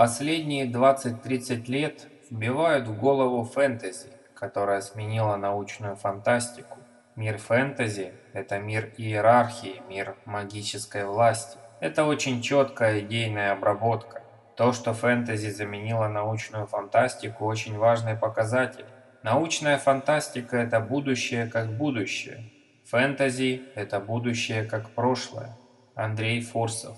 Последние 20-30 лет вбивают в голову фэнтези, которая сменила научную фантастику. Мир фэнтези – это мир иерархии, мир магической власти. Это очень четкая идейная обработка. То, что фэнтези заменило научную фантастику, очень важный показатель. Научная фантастика – это будущее как будущее. Фэнтези – это будущее как прошлое. Андрей Фурсов